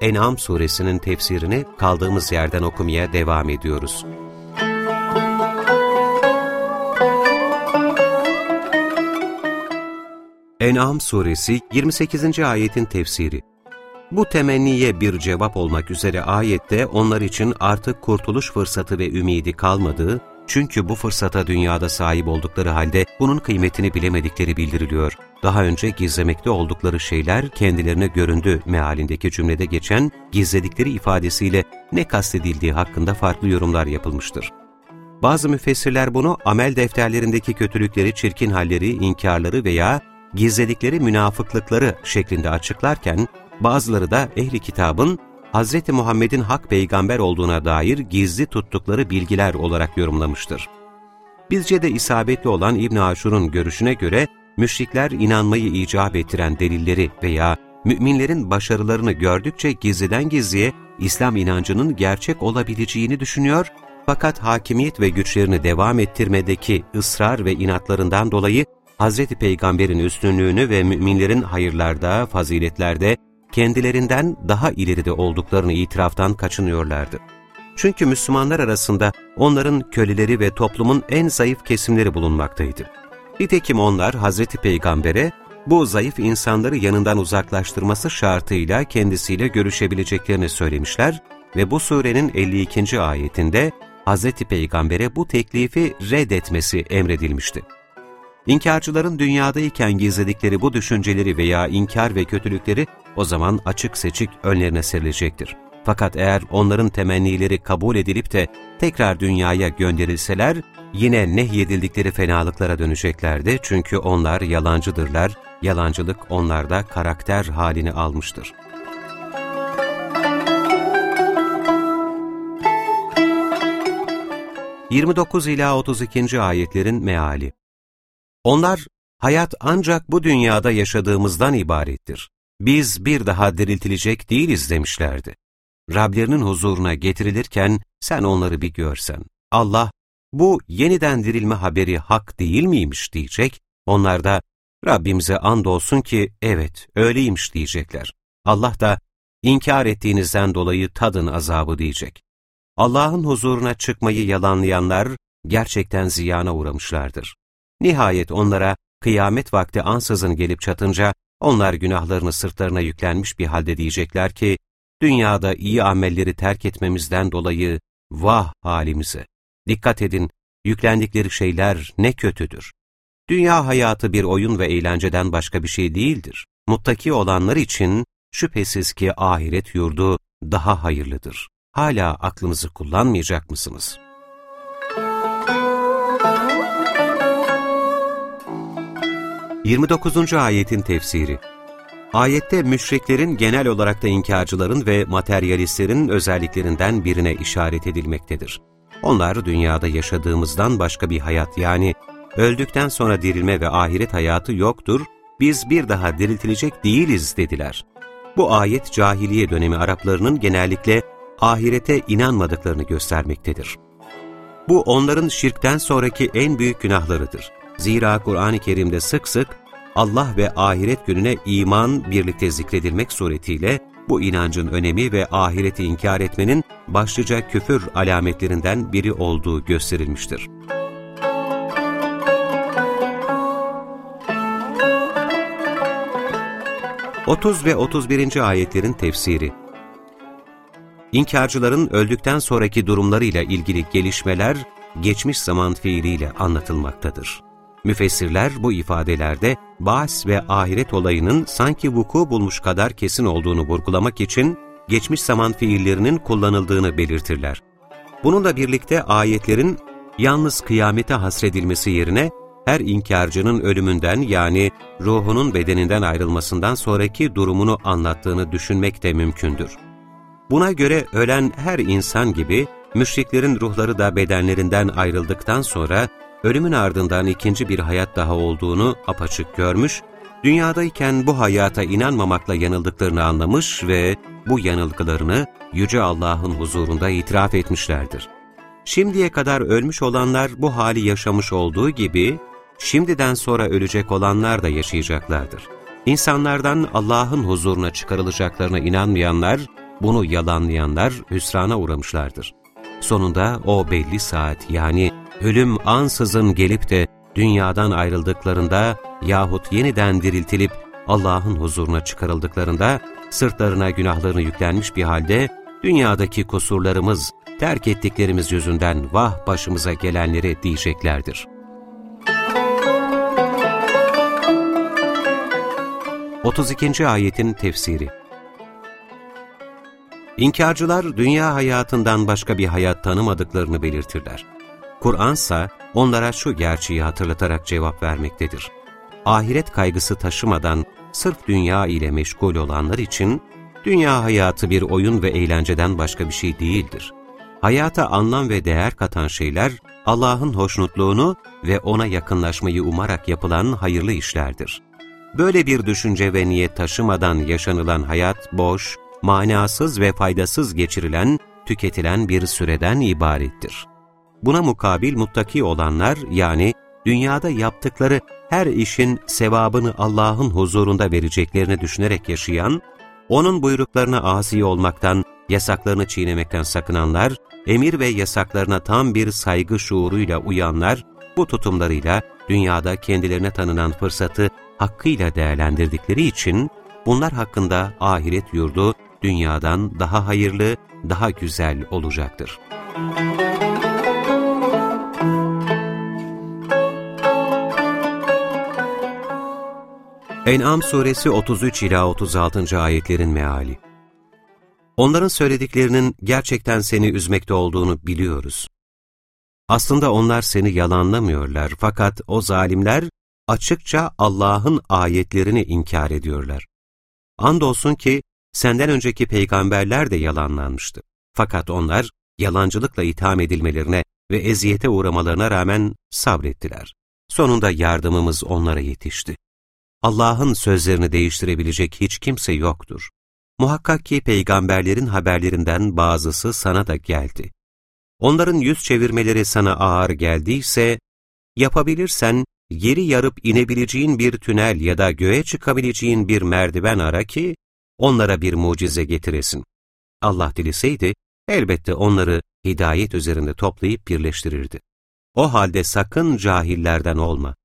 En'am suresinin tefsirini kaldığımız yerden okumaya devam ediyoruz. En'am suresi 28. ayetin tefsiri Bu temenniye bir cevap olmak üzere ayette onlar için artık kurtuluş fırsatı ve ümidi kalmadığı, çünkü bu fırsata dünyada sahip oldukları halde bunun kıymetini bilemedikleri bildiriliyor. Daha önce gizlemekte oldukları şeyler kendilerine göründü mealindeki cümlede geçen gizledikleri ifadesiyle ne kastedildiği hakkında farklı yorumlar yapılmıştır. Bazı müfessirler bunu amel defterlerindeki kötülükleri, çirkin halleri, inkarları veya gizledikleri münafıklıkları şeklinde açıklarken, bazıları da ehli kitabın Hz. Muhammed'in hak peygamber olduğuna dair gizli tuttukları bilgiler olarak yorumlamıştır. Bizce de isabetli olan İbn Aşur'un görüşüne göre, müşrikler inanmayı icap ettiren delilleri veya müminlerin başarılarını gördükçe gizliden gizliye İslam inancının gerçek olabileceğini düşünüyor, fakat hakimiyet ve güçlerini devam ettirmedeki ısrar ve inatlarından dolayı Hz. Peygamber'in üstünlüğünü ve müminlerin hayırlarda, faziletlerde, kendilerinden daha ileride olduklarını itiraftan kaçınıyorlardı. Çünkü Müslümanlar arasında onların köleleri ve toplumun en zayıf kesimleri bulunmaktaydı. Nitekim onlar Hazreti Peygamber'e bu zayıf insanları yanından uzaklaştırması şartıyla kendisiyle görüşebileceklerini söylemişler ve bu surenin 52. ayetinde Hazreti Peygamber'e bu teklifi reddetmesi emredilmişti. İnkarcıların dünyadayken gizledikleri bu düşünceleri veya inkar ve kötülükleri o zaman açık seçik önlerine serilecektir. Fakat eğer onların temennileri kabul edilip de tekrar dünyaya gönderilseler, yine nehyedildikleri fenalıklara döneceklerdi çünkü onlar yalancıdırlar, yalancılık onlarda karakter halini almıştır. ...29 ila 32. ayetlerin meali onlar, hayat ancak bu dünyada yaşadığımızdan ibarettir. Biz bir daha diriltilecek değiliz demişlerdi. Rablerinin huzuruna getirilirken sen onları bir görsen. Allah, bu yeniden dirilme haberi hak değil miymiş diyecek. Onlar da Rabbimize andolsun ki evet öyleymiş diyecekler. Allah da inkar ettiğinizden dolayı tadın azabı diyecek. Allah'ın huzuruna çıkmayı yalanlayanlar gerçekten ziyana uğramışlardır. Nihayet onlara kıyamet vakti ansızın gelip çatınca onlar günahlarını sırtlarına yüklenmiş bir halde diyecekler ki, dünyada iyi amelleri terk etmemizden dolayı vah halimize. Dikkat edin, yüklendikleri şeyler ne kötüdür. Dünya hayatı bir oyun ve eğlenceden başka bir şey değildir. Muttaki olanlar için şüphesiz ki ahiret yurdu daha hayırlıdır. Hala aklınızı kullanmayacak mısınız?'' 29. ayetin tefsiri Ayette müşriklerin genel olarak da inkarcıların ve materyalistlerin özelliklerinden birine işaret edilmektedir. Onlar dünyada yaşadığımızdan başka bir hayat yani öldükten sonra dirilme ve ahiret hayatı yoktur, biz bir daha diriltilecek değiliz dediler. Bu ayet cahiliye dönemi Araplarının genellikle ahirete inanmadıklarını göstermektedir. Bu onların şirkten sonraki en büyük günahlarıdır. Zira Kur'an-ı Kerim'de sık sık Allah ve ahiret gününe iman birlikte zikredilmek suretiyle bu inancın önemi ve ahireti inkar etmenin başlıca küfür alametlerinden biri olduğu gösterilmiştir. Otuz ve 31. ayetlerin tefsiri İnkarcıların öldükten sonraki durumlarıyla ilgili gelişmeler geçmiş zaman fiiliyle anlatılmaktadır. Müfessirler bu ifadelerde bahs ve ahiret olayının sanki vuku bulmuş kadar kesin olduğunu vurgulamak için geçmiş zaman fiillerinin kullanıldığını belirtirler. Bununla birlikte ayetlerin yalnız kıyamete hasredilmesi yerine her inkarcının ölümünden yani ruhunun bedeninden ayrılmasından sonraki durumunu anlattığını düşünmek de mümkündür. Buna göre ölen her insan gibi müşriklerin ruhları da bedenlerinden ayrıldıktan sonra ölümün ardından ikinci bir hayat daha olduğunu apaçık görmüş, dünyadayken bu hayata inanmamakla yanıldıklarını anlamış ve bu yanılgılarını Yüce Allah'ın huzurunda itiraf etmişlerdir. Şimdiye kadar ölmüş olanlar bu hali yaşamış olduğu gibi, şimdiden sonra ölecek olanlar da yaşayacaklardır. İnsanlardan Allah'ın huzuruna çıkarılacaklarına inanmayanlar, bunu yalanlayanlar hüsrana uğramışlardır. Sonunda o belli saat yani ölüm ansızın gelip de dünyadan ayrıldıklarında yahut yeniden diriltilip Allah'ın huzuruna çıkarıldıklarında sırtlarına günahlarını yüklenmiş bir halde dünyadaki kusurlarımız, terk ettiklerimiz yüzünden vah başımıza gelenleri diyeceklerdir. 32. Ayetin Tefsiri İnkarcılar dünya hayatından başka bir hayat tanımadıklarını belirtirler. Kur'an ise onlara şu gerçeği hatırlatarak cevap vermektedir. Ahiret kaygısı taşımadan sırf dünya ile meşgul olanlar için dünya hayatı bir oyun ve eğlenceden başka bir şey değildir. Hayata anlam ve değer katan şeyler Allah'ın hoşnutluğunu ve ona yakınlaşmayı umarak yapılan hayırlı işlerdir. Böyle bir düşünce ve niyet taşımadan yaşanılan hayat boş, manasız ve faydasız geçirilen, tüketilen bir süreden ibarettir. Buna mukabil muttaki olanlar yani dünyada yaptıkları her işin sevabını Allah'ın huzurunda vereceklerini düşünerek yaşayan, O'nun buyruklarına asi olmaktan, yasaklarını çiğnemekten sakınanlar, emir ve yasaklarına tam bir saygı şuuruyla uyanlar, bu tutumlarıyla dünyada kendilerine tanınan fırsatı hakkıyla değerlendirdikleri için, bunlar hakkında ahiret yurdu dünyadan daha hayırlı, daha güzel olacaktır. En'am suresi 33 ila 36. ayetlerin meali. Onların söylediklerinin gerçekten seni üzmekte olduğunu biliyoruz. Aslında onlar seni yalanlamıyorlar fakat o zalimler açıkça Allah'ın ayetlerini inkar ediyorlar. Andolsun ki senden önceki peygamberler de yalanlanmıştı. Fakat onlar yalancılıkla itham edilmelerine ve eziyete uğramalarına rağmen sabrettiler. Sonunda yardımımız onlara yetişti. Allah'ın sözlerini değiştirebilecek hiç kimse yoktur. Muhakkak ki peygamberlerin haberlerinden bazısı sana da geldi. Onların yüz çevirmeleri sana ağır geldiyse, yapabilirsen yeri yarıp inebileceğin bir tünel ya da göğe çıkabileceğin bir merdiven ara ki, onlara bir mucize getiresin. Allah dileseydi, elbette onları hidayet üzerinde toplayıp birleştirirdi. O halde sakın cahillerden olma.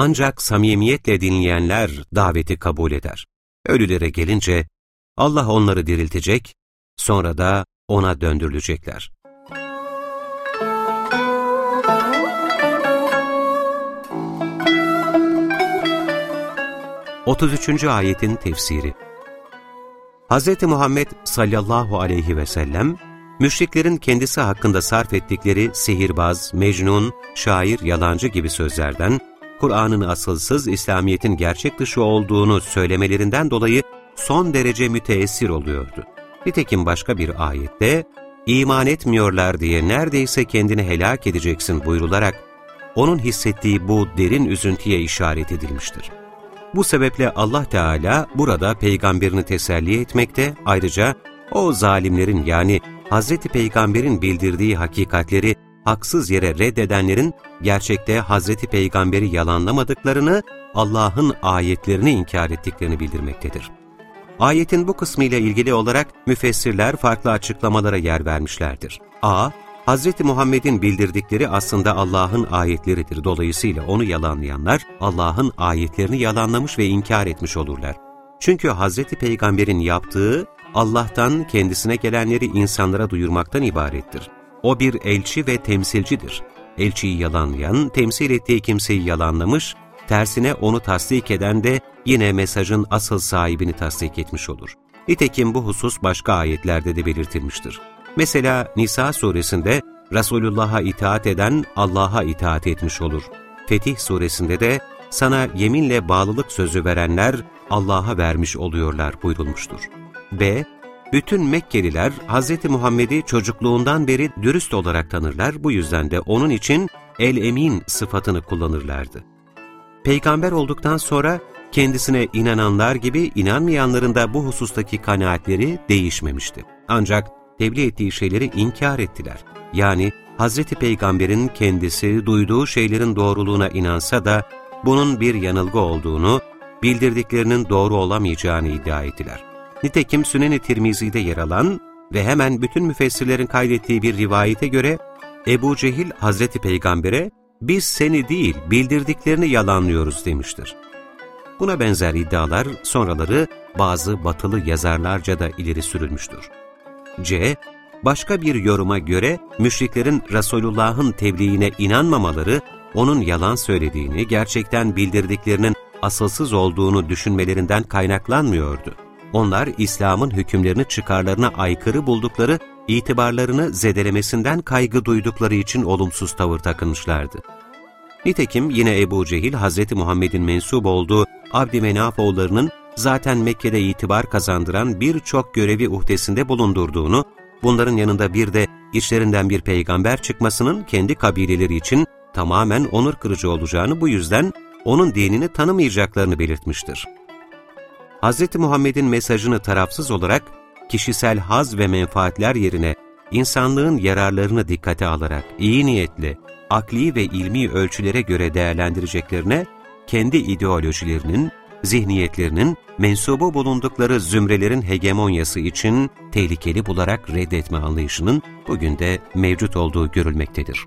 Ancak samimiyetle dinleyenler daveti kabul eder. Ölülere gelince Allah onları diriltecek, sonra da O'na döndürülecekler. Otuz üçüncü ayetin tefsiri Hz. Muhammed sallallahu aleyhi ve sellem, müşriklerin kendisi hakkında sarf ettikleri sihirbaz, mecnun, şair, yalancı gibi sözlerden, Kur'an'ın asılsız, İslamiyet'in gerçek dışı olduğunu söylemelerinden dolayı son derece müteessir oluyordu. Nitekim başka bir ayette, iman etmiyorlar diye neredeyse kendini helak edeceksin buyrularak, onun hissettiği bu derin üzüntüye işaret edilmiştir. Bu sebeple Allah Teala burada peygamberini teselli etmekte, ayrıca o zalimlerin yani Hz. Peygamber'in bildirdiği hakikatleri haksız yere reddedenlerin gerçekte Hz. Peygamber'i yalanlamadıklarını, Allah'ın ayetlerini inkar ettiklerini bildirmektedir. Ayetin bu kısmı ile ilgili olarak müfessirler farklı açıklamalara yer vermişlerdir. A. Hz. Muhammed'in bildirdikleri aslında Allah'ın ayetleridir. Dolayısıyla onu yalanlayanlar Allah'ın ayetlerini yalanlamış ve inkar etmiş olurlar. Çünkü Hz. Peygamber'in yaptığı Allah'tan kendisine gelenleri insanlara duyurmaktan ibarettir. O bir elçi ve temsilcidir. Elçiyi yalanlayan, temsil ettiği kimseyi yalanlamış, tersine onu tasdik eden de yine mesajın asıl sahibini tasdik etmiş olur. Nitekim bu husus başka ayetlerde de belirtilmiştir. Mesela Nisa suresinde Resulullah'a itaat eden Allah'a itaat etmiş olur. Fetih suresinde de sana yeminle bağlılık sözü verenler Allah'a vermiş oluyorlar buyurulmuştur. B. Bütün Mekkeliler Hz. Muhammed'i çocukluğundan beri dürüst olarak tanırlar, bu yüzden de onun için el-emin sıfatını kullanırlardı. Peygamber olduktan sonra kendisine inananlar gibi inanmayanların da bu husustaki kanaatleri değişmemişti. Ancak tebliğ ettiği şeyleri inkar ettiler. Yani Hz. Peygamber'in kendisi duyduğu şeylerin doğruluğuna inansa da bunun bir yanılgı olduğunu, bildirdiklerinin doğru olamayacağını iddia ettiler. Nitekim Sünen-i Tirmizi'de yer alan ve hemen bütün müfessirlerin kaydettiği bir rivayete göre Ebu Cehil Hazreti Peygamber'e biz seni değil bildirdiklerini yalanlıyoruz demiştir. Buna benzer iddialar sonraları bazı batılı yazarlarca da ileri sürülmüştür. C. Başka bir yoruma göre müşriklerin Resulullah'ın tebliğine inanmamaları, onun yalan söylediğini, gerçekten bildirdiklerinin asılsız olduğunu düşünmelerinden kaynaklanmıyordu. Onlar İslam'ın hükümlerini çıkarlarına aykırı buldukları, itibarlarını zedelemesinden kaygı duydukları için olumsuz tavır takınmışlardı. Nitekim yine Ebu Cehil, Hz. Muhammed'in mensup olduğu Abdümenaf oğullarının zaten Mekke'de itibar kazandıran birçok görevi uhdesinde bulundurduğunu, bunların yanında bir de içlerinden bir peygamber çıkmasının kendi kabileleri için tamamen onur kırıcı olacağını bu yüzden onun dinini tanımayacaklarını belirtmiştir. Hz. Muhammed'in mesajını tarafsız olarak kişisel haz ve menfaatler yerine insanlığın yararlarını dikkate alarak iyi niyetle, akli ve ilmi ölçülere göre değerlendireceklerine, kendi ideolojilerinin, zihniyetlerinin, mensubu bulundukları zümrelerin hegemonyası için tehlikeli bularak reddetme anlayışının bugün de mevcut olduğu görülmektedir.